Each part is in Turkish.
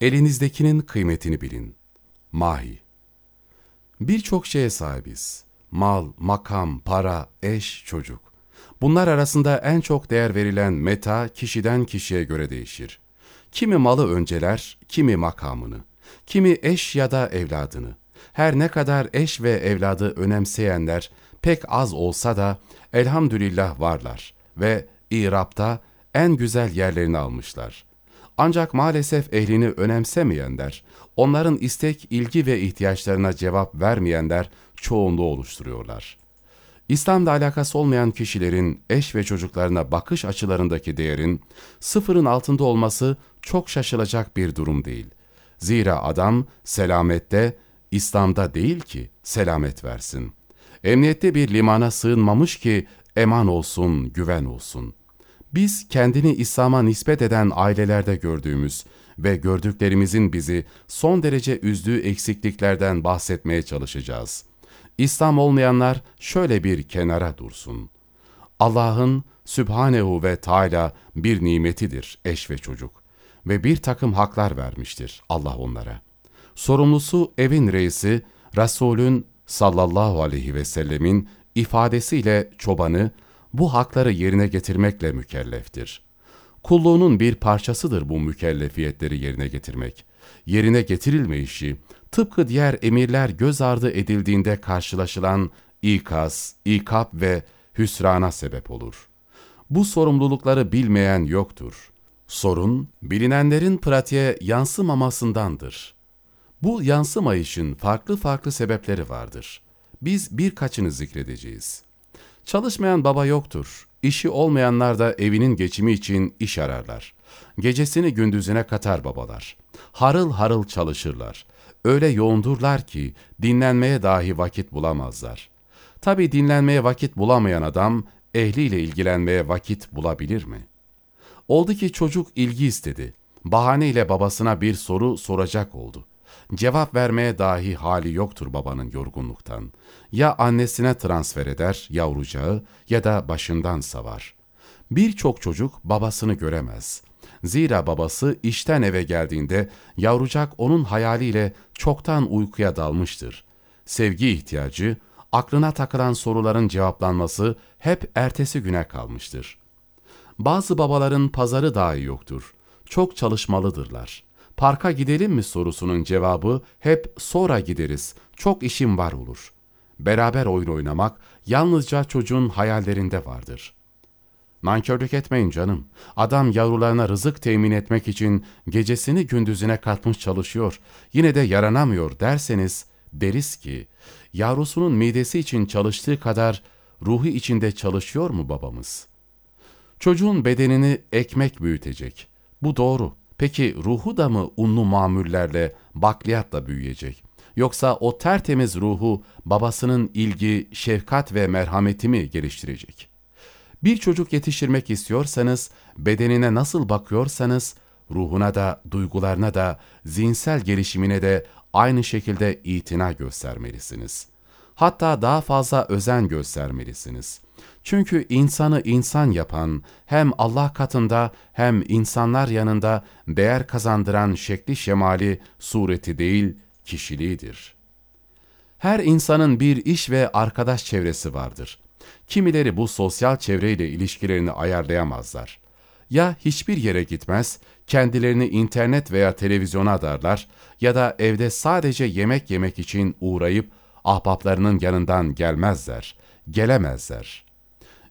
Elinizdekinin kıymetini bilin. Mahi Birçok şeye sahibiz. Mal, makam, para, eş, çocuk. Bunlar arasında en çok değer verilen meta kişiden kişiye göre değişir. Kimi malı önceler, kimi makamını, kimi eş ya da evladını. Her ne kadar eş ve evladı önemseyenler pek az olsa da elhamdülillah varlar ve İrab'da en güzel yerlerini almışlar. Ancak maalesef ehlini önemsemeyenler, onların istek, ilgi ve ihtiyaçlarına cevap vermeyenler çoğunluğu oluşturuyorlar. İslam'da alakası olmayan kişilerin eş ve çocuklarına bakış açılarındaki değerin sıfırın altında olması çok şaşılacak bir durum değil. Zira adam selamette, İslam'da değil ki selamet versin. Emniyette bir limana sığınmamış ki eman olsun, güven olsun. Biz kendini İslam'a nispet eden ailelerde gördüğümüz ve gördüklerimizin bizi son derece üzdüğü eksikliklerden bahsetmeye çalışacağız. İslam olmayanlar şöyle bir kenara dursun. Allah'ın Sübhanehu ve Teala bir nimetidir eş ve çocuk ve bir takım haklar vermiştir Allah onlara. Sorumlusu evin reisi, Resulün sallallahu aleyhi ve sellemin ifadesiyle çobanı bu hakları yerine getirmekle mükelleftir. Kulluğunun bir parçasıdır bu mükellefiyetleri yerine getirmek. Yerine getirilmeyişi, tıpkı diğer emirler göz ardı edildiğinde karşılaşılan ikaz, ikap ve hüsrana sebep olur. Bu sorumlulukları bilmeyen yoktur. Sorun, bilinenlerin pratiğe yansımamasındandır. Bu yansımayışın farklı farklı sebepleri vardır. Biz birkaçını zikredeceğiz. Çalışmayan baba yoktur. İşi olmayanlar da evinin geçimi için iş ararlar. Gecesini gündüzüne katar babalar. Harıl harıl çalışırlar. Öyle yoğundurlar ki dinlenmeye dahi vakit bulamazlar. Tabi dinlenmeye vakit bulamayan adam ehliyle ilgilenmeye vakit bulabilir mi? Oldu ki çocuk ilgi istedi. Bahaneyle babasına bir soru soracak oldu. Cevap vermeye dahi hali yoktur babanın yorgunluktan. Ya annesine transfer eder yavrucağı ya da başından savar. Birçok çocuk babasını göremez. Zira babası işten eve geldiğinde yavrucak onun hayaliyle çoktan uykuya dalmıştır. Sevgi ihtiyacı, aklına takılan soruların cevaplanması hep ertesi güne kalmıştır. Bazı babaların pazarı dahi yoktur. Çok çalışmalıdırlar parka gidelim mi sorusunun cevabı hep sonra gideriz, çok işim var olur. Beraber oyun oynamak yalnızca çocuğun hayallerinde vardır. Nankörlük etmeyin canım. Adam yavrularına rızık temin etmek için gecesini gündüzüne katmış çalışıyor. Yine de yaranamıyor derseniz deriz ki yavrusunun midesi için çalıştığı kadar ruhu içinde çalışıyor mu babamız? Çocuğun bedenini ekmek büyütecek. Bu doğru. Peki ruhu da mı unlu mamullerle, bakliyatla büyüyecek? Yoksa o tertemiz ruhu babasının ilgi, şefkat ve merhameti mi geliştirecek? Bir çocuk yetiştirmek istiyorsanız, bedenine nasıl bakıyorsanız, ruhuna da, duygularına da, zihinsel gelişimine de aynı şekilde itina göstermelisiniz. Hatta daha fazla özen göstermelisiniz. Çünkü insanı insan yapan, hem Allah katında hem insanlar yanında değer kazandıran şekli şemali, sureti değil, kişiliğidir. Her insanın bir iş ve arkadaş çevresi vardır. Kimileri bu sosyal çevreyle ilişkilerini ayarlayamazlar. Ya hiçbir yere gitmez, kendilerini internet veya televizyona adarlar ya da evde sadece yemek yemek için uğrayıp ahbaplarının yanından gelmezler, gelemezler.''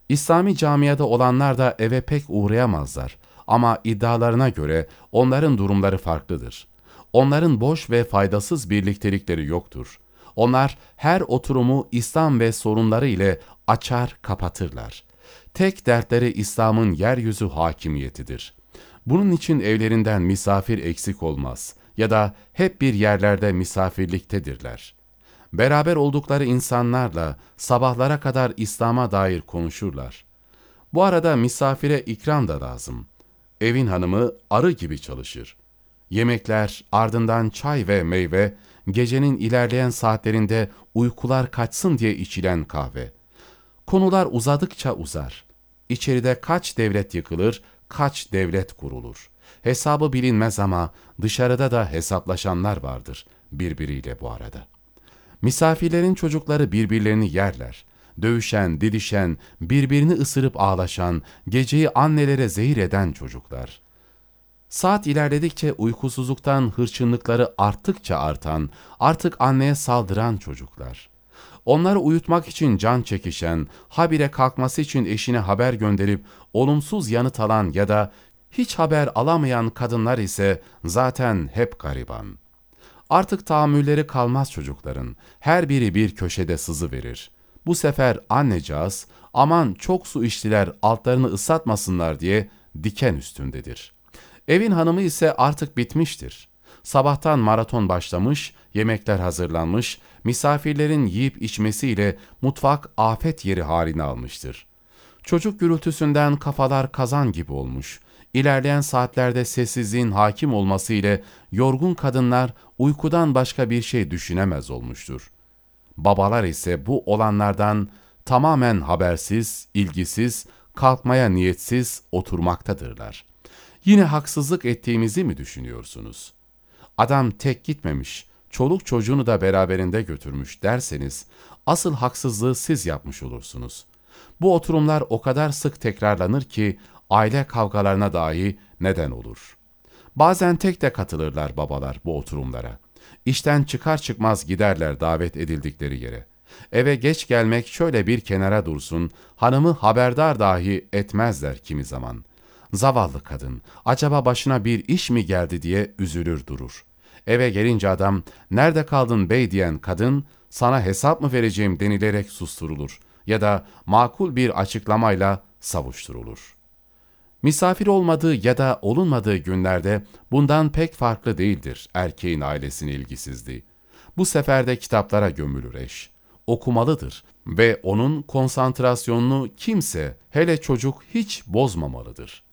İslami camiada olanlar da eve pek uğrayamazlar ama iddialarına göre onların durumları farklıdır. Onların boş ve faydasız birliktelikleri yoktur. Onlar her oturumu İslam ve sorunları ile açar kapatırlar. Tek dertleri İslam'ın yeryüzü hakimiyetidir. Bunun için evlerinden misafir eksik olmaz ya da hep bir yerlerde misafirliktedirler beraber oldukları insanlarla sabahlara kadar İslam'a dair konuşurlar. Bu arada misafire ikram da lazım. Evin hanımı arı gibi çalışır. Yemekler, ardından çay ve meyve, gecenin ilerleyen saatlerinde uykular kaçsın diye içilen kahve. Konular uzadıkça uzar. İçeride kaç devlet yıkılır, kaç devlet kurulur. Hesabı bilinmez ama dışarıda da hesaplaşanlar vardır birbiriyle bu arada. Misafirlerin çocukları birbirlerini yerler. Dövüşen, didişen, birbirini ısırıp ağlaşan, geceyi annelere zehir eden çocuklar. Saat ilerledikçe uykusuzluktan hırçınlıkları arttıkça artan, artık anneye saldıran çocuklar. Onları uyutmak için can çekişen, habire kalkması için eşine haber gönderip olumsuz yanıt alan ya da hiç haber alamayan kadınlar ise zaten hep gariban. Artık tahammülleri kalmaz çocukların. Her biri bir köşede sızı verir. Bu sefer annecağız aman çok su içtiler altlarını ıslatmasınlar diye diken üstündedir. Evin hanımı ise artık bitmiştir. Sabahtan maraton başlamış, yemekler hazırlanmış, misafirlerin yiyip içmesiyle mutfak afet yeri haline almıştır. Çocuk gürültüsünden kafalar kazan gibi olmuş. İlerleyen saatlerde sessizliğin hakim olması ile yorgun kadınlar uykudan başka bir şey düşünemez olmuştur. Babalar ise bu olanlardan tamamen habersiz, ilgisiz, kalkmaya niyetsiz oturmaktadırlar. Yine haksızlık ettiğimizi mi düşünüyorsunuz? Adam tek gitmemiş, çoluk çocuğunu da beraberinde götürmüş derseniz, asıl haksızlığı siz yapmış olursunuz. Bu oturumlar o kadar sık tekrarlanır ki, aile kavgalarına dahi neden olur. Bazen tek de katılırlar babalar bu oturumlara. İşten çıkar çıkmaz giderler davet edildikleri yere. Eve geç gelmek şöyle bir kenara dursun, hanımı haberdar dahi etmezler kimi zaman. Zavallı kadın, acaba başına bir iş mi geldi diye üzülür durur. Eve gelince adam, nerede kaldın bey diyen kadın, sana hesap mı vereceğim denilerek susturulur ya da makul bir açıklamayla savuşturulur. Misafir olmadığı ya da olunmadığı günlerde bundan pek farklı değildir erkeğin ailesine ilgisizliği. Bu sefer de kitaplara gömülür eş. Okumalıdır ve onun konsantrasyonunu kimse, hele çocuk hiç bozmamalıdır.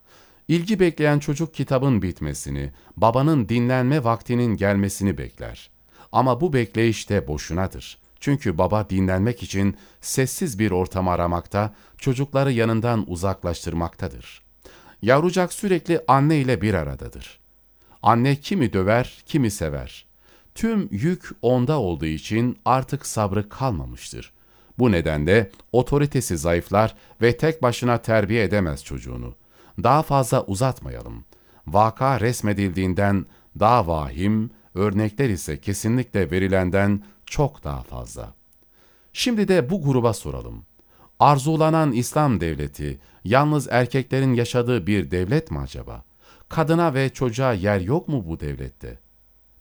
İlgi bekleyen çocuk kitabın bitmesini, babanın dinlenme vaktinin gelmesini bekler. Ama bu bekleyiş de boşunadır. Çünkü baba dinlenmek için sessiz bir ortam aramakta, çocukları yanından uzaklaştırmaktadır. Yavrucak sürekli anne ile bir aradadır. Anne kimi döver, kimi sever. Tüm yük onda olduğu için artık sabrı kalmamıştır. Bu nedenle otoritesi zayıflar ve tek başına terbiye edemez çocuğunu. Daha fazla uzatmayalım. Vaka resmedildiğinden daha vahim, örnekler ise kesinlikle verilenden çok daha fazla. Şimdi de bu gruba soralım. Arzulanan İslam devleti, yalnız erkeklerin yaşadığı bir devlet mi acaba? Kadına ve çocuğa yer yok mu bu devlette?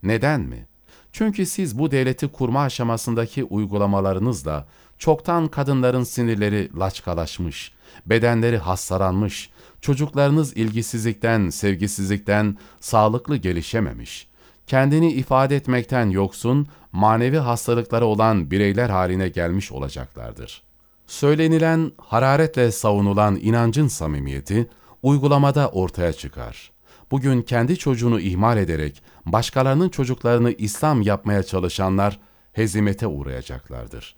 Neden mi? Çünkü siz bu devleti kurma aşamasındaki uygulamalarınızla çoktan kadınların sinirleri laçkalaşmış, bedenleri hastalanmış, çocuklarınız ilgisizlikten, sevgisizlikten sağlıklı gelişememiş, kendini ifade etmekten yoksun, manevi hastalıkları olan bireyler haline gelmiş olacaklardır. Söylenilen, hararetle savunulan inancın samimiyeti, uygulamada ortaya çıkar. Bugün kendi çocuğunu ihmal ederek başkalarının çocuklarını İslam yapmaya çalışanlar hezimete uğrayacaklardır.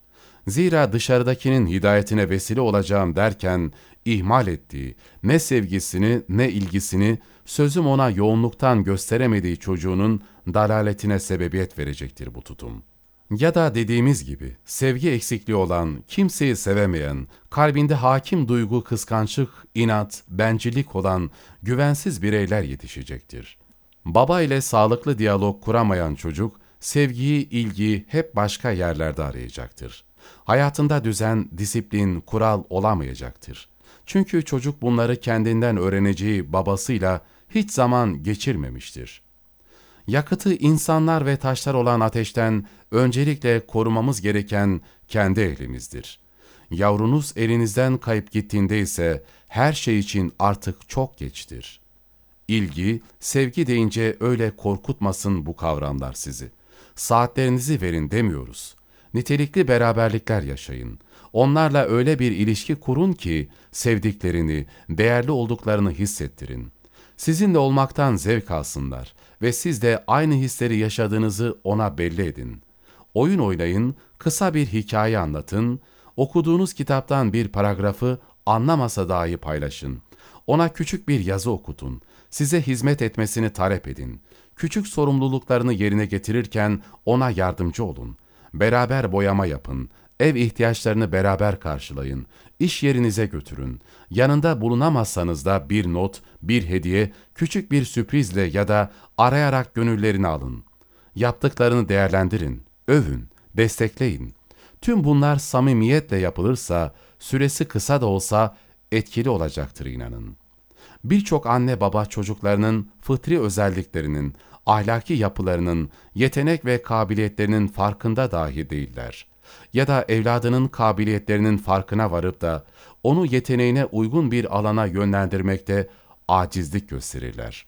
Zira dışarıdakinin hidayetine vesile olacağım derken ihmal ettiği, ne sevgisini ne ilgisini sözüm ona yoğunluktan gösteremediği çocuğunun dalaletine sebebiyet verecektir bu tutum. Ya da dediğimiz gibi sevgi eksikliği olan, kimseyi sevemeyen, kalbinde hakim duygu kıskançlık, inat, bencillik olan güvensiz bireyler yetişecektir. Baba ile sağlıklı diyalog kuramayan çocuk, sevgiyi, ilgiyi hep başka yerlerde arayacaktır. Hayatında düzen, disiplin, kural olamayacaktır. Çünkü çocuk bunları kendinden öğreneceği babasıyla hiç zaman geçirmemiştir. Yakıtı insanlar ve taşlar olan ateşten öncelikle korumamız gereken kendi elimizdir. Yavrunuz elinizden kayıp gittiğinde ise her şey için artık çok geçtir. İlgi, sevgi deyince öyle korkutmasın bu kavramlar sizi. Saatlerinizi verin demiyoruz. Nitelikli beraberlikler yaşayın. Onlarla öyle bir ilişki kurun ki sevdiklerini, değerli olduklarını hissettirin. Sizinle olmaktan zevk alsınlar ve siz de aynı hisleri yaşadığınızı ona belli edin. Oyun oynayın, kısa bir hikaye anlatın, okuduğunuz kitaptan bir paragrafı anlamasa dahi paylaşın. Ona küçük bir yazı okutun. Size hizmet etmesini talep edin. Küçük sorumluluklarını yerine getirirken ona yardımcı olun. Beraber boyama yapın. Ev ihtiyaçlarını beraber karşılayın. İş yerinize götürün. Yanında bulunamazsanız da bir not, bir hediye, küçük bir sürprizle ya da arayarak gönüllerini alın. Yaptıklarını değerlendirin, övün, destekleyin. Tüm bunlar samimiyetle yapılırsa, süresi kısa da olsa etkili olacaktır inanın. Birçok anne baba çocuklarının fıtri özelliklerinin, ahlaki yapılarının, yetenek ve kabiliyetlerinin farkında dahi değiller. Ya da evladının kabiliyetlerinin farkına varıp da onu yeteneğine uygun bir alana yönlendirmekte acizlik gösterirler.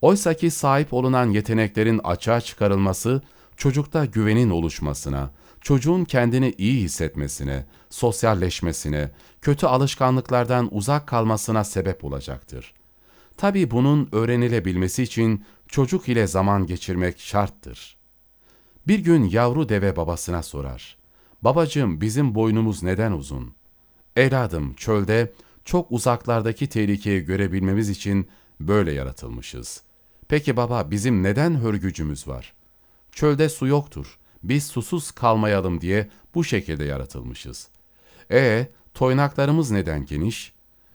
Oysa ki sahip olunan yeteneklerin açığa çıkarılması, çocukta güvenin oluşmasına, çocuğun kendini iyi hissetmesine, sosyalleşmesine, kötü alışkanlıklardan uzak kalmasına sebep olacaktır. Tabi bunun öğrenilebilmesi için çocuk ile zaman geçirmek şarttır. Bir gün yavru deve babasına sorar. Babacığım bizim boynumuz neden uzun? Evladım çölde çok uzaklardaki tehlikeyi görebilmemiz için böyle yaratılmışız. Peki baba bizim neden hörgücümüz var? Çölde su yoktur. Biz susuz kalmayalım diye bu şekilde yaratılmışız. E toynaklarımız neden geniş?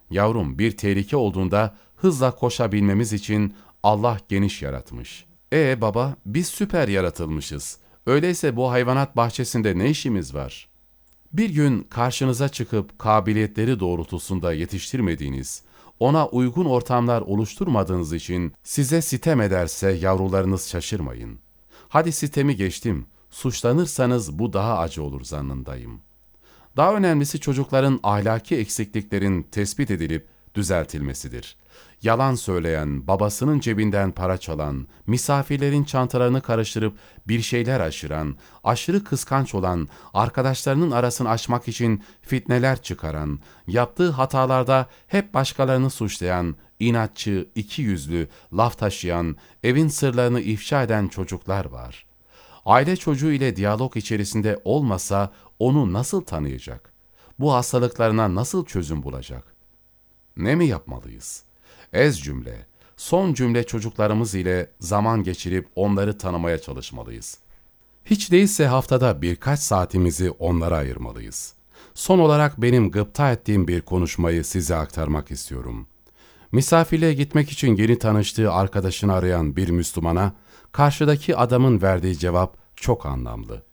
Yavrum bir tehlike olduğunda hızla koşabilmemiz için Allah geniş yaratmış. E baba biz süper yaratılmışız. Öyleyse bu hayvanat bahçesinde ne işimiz var? Bir gün karşınıza çıkıp kabiliyetleri doğrultusunda yetiştirmediğiniz, ona uygun ortamlar oluşturmadığınız için size sitem ederse yavrularınız şaşırmayın. Hadi sitemi geçtim, suçlanırsanız bu daha acı olur zannındayım. Daha önemlisi çocukların ahlaki eksikliklerin tespit edilip düzeltilmesidir. Yalan söyleyen, babasının cebinden para çalan, misafirlerin çantalarını karıştırıp bir şeyler aşıran, aşırı kıskanç olan, arkadaşlarının arasını açmak için fitneler çıkaran, yaptığı hatalarda hep başkalarını suçlayan, inatçı, iki yüzlü, laf taşıyan, evin sırlarını ifşa eden çocuklar var. Aile çocuğu ile diyalog içerisinde olmasa onu nasıl tanıyacak? Bu hastalıklarına nasıl çözüm bulacak? Ne mi yapmalıyız? Ez cümle, son cümle çocuklarımız ile zaman geçirip onları tanımaya çalışmalıyız. Hiç değilse haftada birkaç saatimizi onlara ayırmalıyız. Son olarak benim gıpta ettiğim bir konuşmayı size aktarmak istiyorum. Misafirliğe gitmek için yeni tanıştığı arkadaşını arayan bir Müslümana, karşıdaki adamın verdiği cevap çok anlamlı.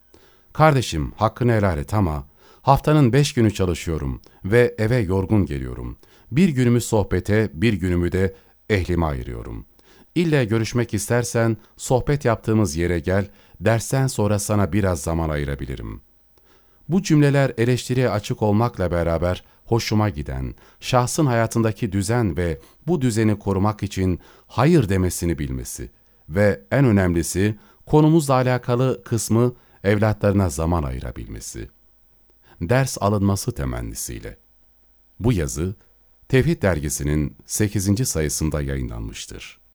Kardeşim hakkını helal et ama haftanın beş günü çalışıyorum ve eve yorgun geliyorum. Bir günümü sohbete, bir günümü de ehlime ayırıyorum. İlle görüşmek istersen sohbet yaptığımız yere gel, dersten sonra sana biraz zaman ayırabilirim. Bu cümleler eleştiriye açık olmakla beraber hoşuma giden, şahsın hayatındaki düzen ve bu düzeni korumak için hayır demesini bilmesi ve en önemlisi konumuzla alakalı kısmı evlatlarına zaman ayırabilmesi. Ders alınması temennisiyle. Bu yazı Tevhid dergisinin 8. sayısında yayınlanmıştır.